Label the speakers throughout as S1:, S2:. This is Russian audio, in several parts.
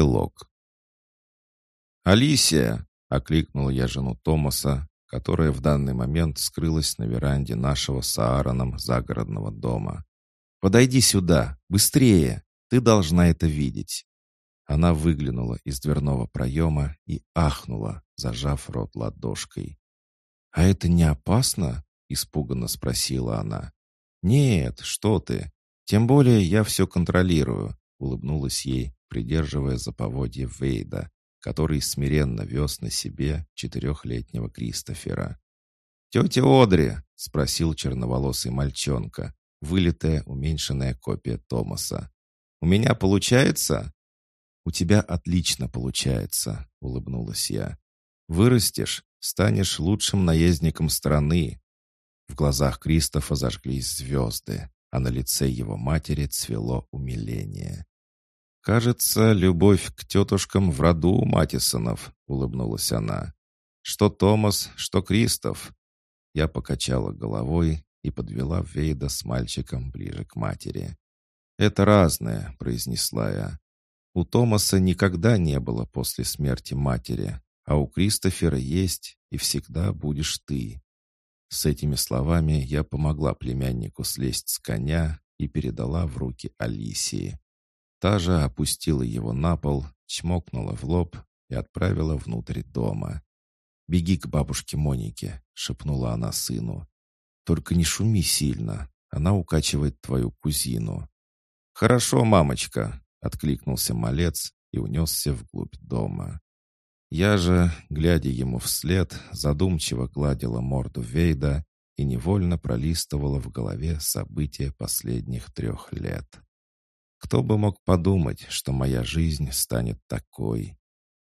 S1: Эпилог. «Алисия!» — окликнул я жену Томаса, которая в данный момент скрылась на веранде нашего с Аароном загородного дома. «Подойди сюда! Быстрее! Ты должна это видеть!» Она выглянула из дверного проема и ахнула, зажав рот ладошкой. «А это не опасно?» — испуганно спросила она. «Нет, что ты! Тем более я все контролирую», — улыбнулась ей, придерживая за поводье Вейда, который смиренно вез на себе четырехлетнего Кристофера. «Тетя Одри!» — спросил черноволосый мальчонка, вылитая уменьшенная копия Томаса. «У меня получается?» «У тебя отлично получается», — улыбнулась я. «Вырастешь, станешь лучшим наездником страны». В глазах Кристофа зажглись звезды, а на лице его матери цвело умиление. «Кажется, любовь к тетушкам в роду у Матисонов», — улыбнулась она. «Что Томас, что Кристоф». Я покачала головой и подвела Вейда с мальчиком ближе к матери. «Это разное», — произнесла я. «У Томаса никогда не было после смерти матери, а у Кристофера есть и всегда будешь ты». С этими словами я помогла племяннику слезть с коня и передала в руки Алисии. Та же опустила его на пол, чмокнула в лоб и отправила внутрь дома. «Беги к бабушке Монике», — шепнула она сыну. «Только не шуми сильно, она укачивает твою кузину». «Хорошо, мамочка», — откликнулся малец и унесся вглубь дома. Я же, глядя ему вслед, задумчиво гладила морду Вейда и невольно пролистывала в голове события последних трех лет. Кто бы мог подумать, что моя жизнь станет такой?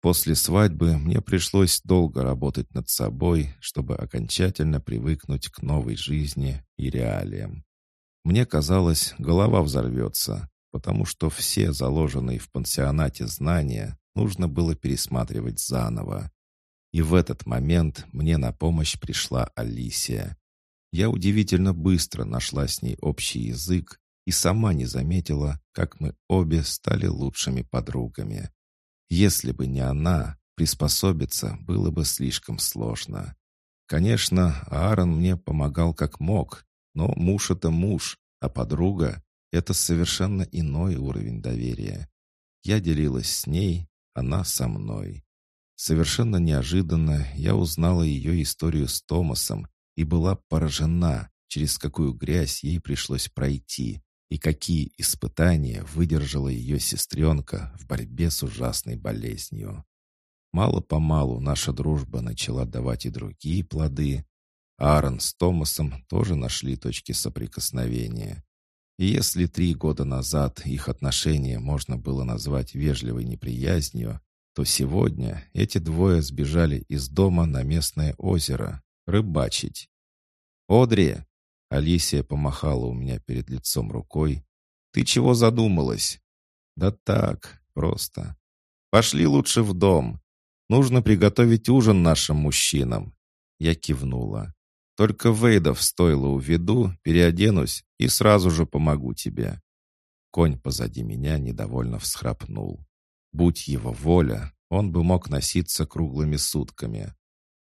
S1: После свадьбы мне пришлось долго работать над собой, чтобы окончательно привыкнуть к новой жизни и реалиям. Мне казалось, голова взорвется, потому что все заложенные в пансионате знания нужно было пересматривать заново. И в этот момент мне на помощь пришла Алисия. Я удивительно быстро нашла с ней общий язык и сама не заметила, как мы обе стали лучшими подругами. Если бы не она, приспособиться было бы слишком сложно. Конечно, Аарон мне помогал как мог, но муж — это муж, а подруга — это совершенно иной уровень доверия. Я делилась с ней, она со мной. Совершенно неожиданно я узнала ее историю с Томасом и была поражена, через какую грязь ей пришлось пройти, и какие испытания выдержала ее сестренка в борьбе с ужасной болезнью. Мало-помалу наша дружба начала давать и другие плоды. Аарон с Томасом тоже нашли точки соприкосновения. И если три года назад их отношения можно было назвать вежливой неприязнью, то сегодня эти двое сбежали из дома на местное озеро рыбачить. «Одри!» Алисия помахала у меня перед лицом рукой. «Ты чего задумалась?» «Да так, просто. Пошли лучше в дом. Нужно приготовить ужин нашим мужчинам». Я кивнула. «Только Вейдов стоило уведу, переоденусь и сразу же помогу тебе». Конь позади меня недовольно всхрапнул. Будь его воля, он бы мог носиться круглыми сутками.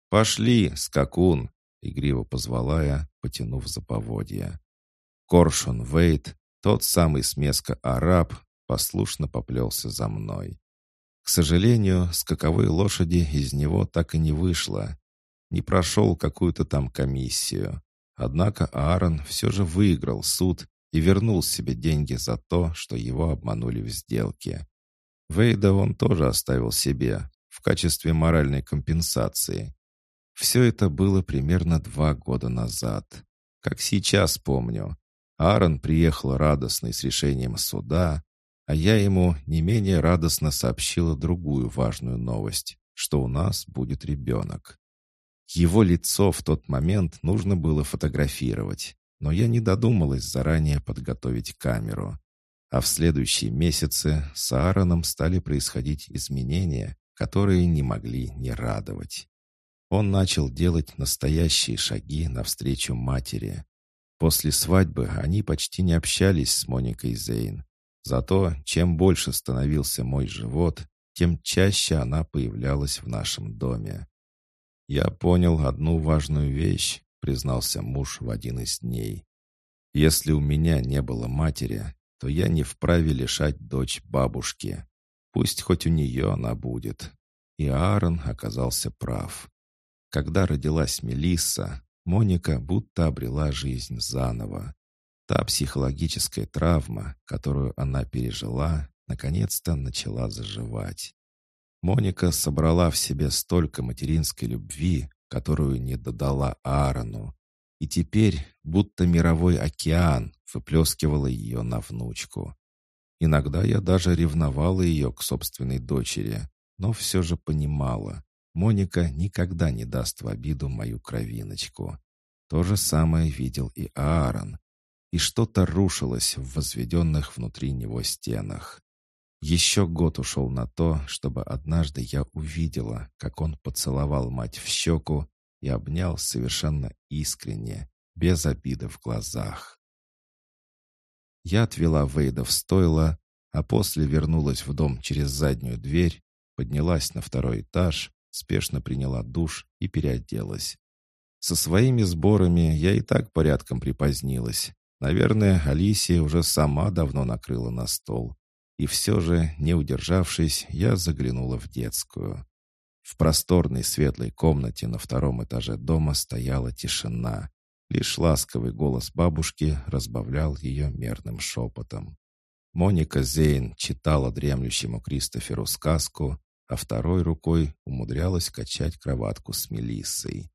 S1: «Пошли, скакун!» — игриво позвала я, потянув за поводья. Коршун Вейт, тот самый смеска араб, послушно поплелся за мной. К сожалению, скаковой лошади из него так и не вышло. Не прошел какую-то там комиссию. Однако Аарон все же выиграл суд и вернул себе деньги за то, что его обманули в сделке. Вейда он тоже оставил себе в качестве моральной компенсации. Все это было примерно два года назад. Как сейчас помню. Аарон приехал радостный с решением суда, а я ему не менее радостно сообщила другую важную новость, что у нас будет ребенок. Его лицо в тот момент нужно было фотографировать, но я не додумалась заранее подготовить камеру. А в следующие месяцы с Аароном стали происходить изменения, которые не могли не радовать. Он начал делать настоящие шаги навстречу матери. После свадьбы они почти не общались с Моникой Зейн. Зато чем больше становился мой живот, тем чаще она появлялась в нашем доме. «Я понял одну важную вещь», — признался муж в один из дней. «Если у меня не было матери, то я не вправе лишать дочь бабушки. Пусть хоть у нее она будет». И Аарон оказался прав. Когда родилась Мелисса, Моника будто обрела жизнь заново. Та психологическая травма, которую она пережила, наконец-то начала заживать. Моника собрала в себе столько материнской любви, которую не додала Аарону, и теперь, будто мировой океан, выплескивала ее на внучку. Иногда я даже ревновала ее к собственной дочери, но все же понимала, Моника никогда не даст в обиду мою кровиночку. То же самое видел и Аарон. И что-то рушилось в возведенных внутри него стенах. Еще год ушел на то, чтобы однажды я увидела, как он поцеловал мать в щеку и обнял совершенно искренне, без обиды в глазах. Я отвела Вейда в стойло, а после вернулась в дом через заднюю дверь, поднялась на второй этаж, спешно приняла душ и переоделась. Со своими сборами я и так порядком припозднилась. Наверное, Алисия уже сама давно накрыла на стол. И все же, не удержавшись, я заглянула в детскую. В просторной светлой комнате на втором этаже дома стояла тишина. Лишь ласковый голос бабушки разбавлял ее мерным шепотом. Моника Зейн читала дремлющему Кристоферу сказку, а второй рукой умудрялась качать кроватку с Мелиссой.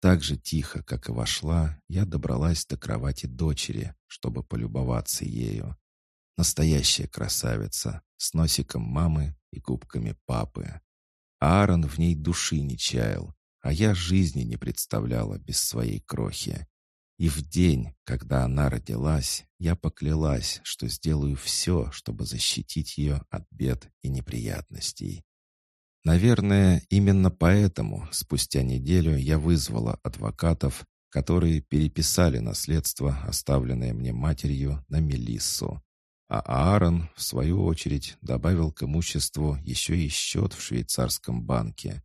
S1: Так же тихо, как и вошла, я добралась до кровати дочери, чтобы полюбоваться ею. Настоящая красавица, с носиком мамы и губками папы. Аарон в ней души не чаял, а я жизни не представляла без своей крохи. И в день, когда она родилась, я поклялась, что сделаю все, чтобы защитить ее от бед и неприятностей. Наверное, именно поэтому спустя неделю я вызвала адвокатов, которые переписали наследство, оставленное мне матерью, на Мелиссу. А Аарон, в свою очередь, добавил к имуществу еще и счет в швейцарском банке.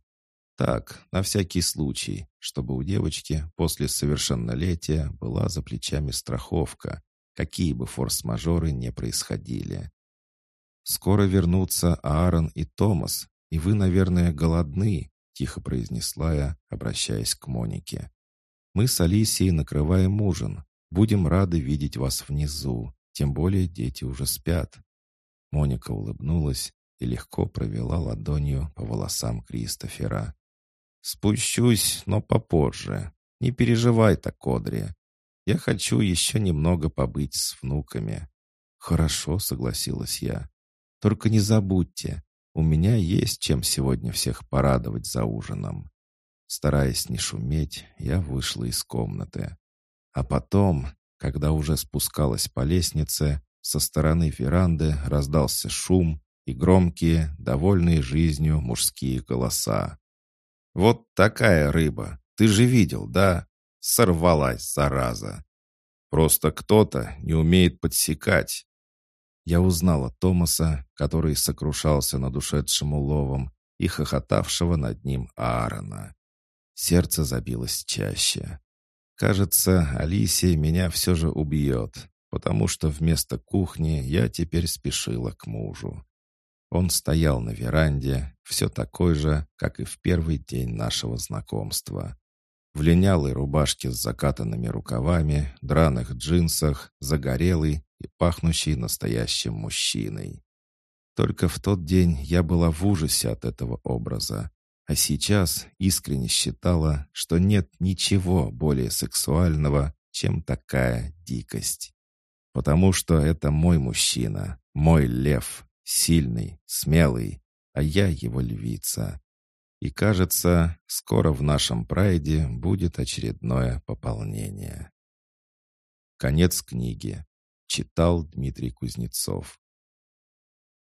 S1: Так, на всякий случай, чтобы у девочки после совершеннолетия была за плечами страховка, какие бы форс-мажоры не происходили. Скоро вернутся Аарон и Томас, «И вы, наверное, голодны», — тихо произнесла я, обращаясь к Монике. «Мы с Алисией накрываем ужин. Будем рады видеть вас внизу, тем более дети уже спят». Моника улыбнулась и легко провела ладонью по волосам Кристофера. «Спущусь, но попозже. Не переживай так, Кодри. Я хочу еще немного побыть с внуками». «Хорошо», — согласилась я. «Только не забудьте, у меня есть чем сегодня всех порадовать за ужином. Стараясь не шуметь, я вышла из комнаты. А потом, когда уже спускалась по лестнице, со стороны веранды раздался шум и громкие, довольные жизнью мужские голоса. «Вот такая рыба! Ты же видел, да? Сорвалась, зараза! Просто кто-то не умеет подсекать, я узнала Томаса, который сокрушался над ушедшим уловом, и хохотавшего над ним Аарона. Сердце забилось чаще. Кажется, Алисия меня все же убьет, потому что вместо кухни я теперь спешила к мужу. Он стоял на веранде, все такой же, как и в первый день нашего знакомства. В линялой рубашке с закатанными рукавами, драных джинсах, загорелый и пахнущий настоящим мужчиной. Только в тот день я была в ужасе от этого образа, а сейчас искренне считала, что нет ничего более сексуального, чем такая дикость. Потому что это мой мужчина, мой лев, сильный, смелый, а я его львица. И кажется, скоро в нашем прайде будет очередное пополнение. Конец книги. Читал Дмитрий Кузнецов.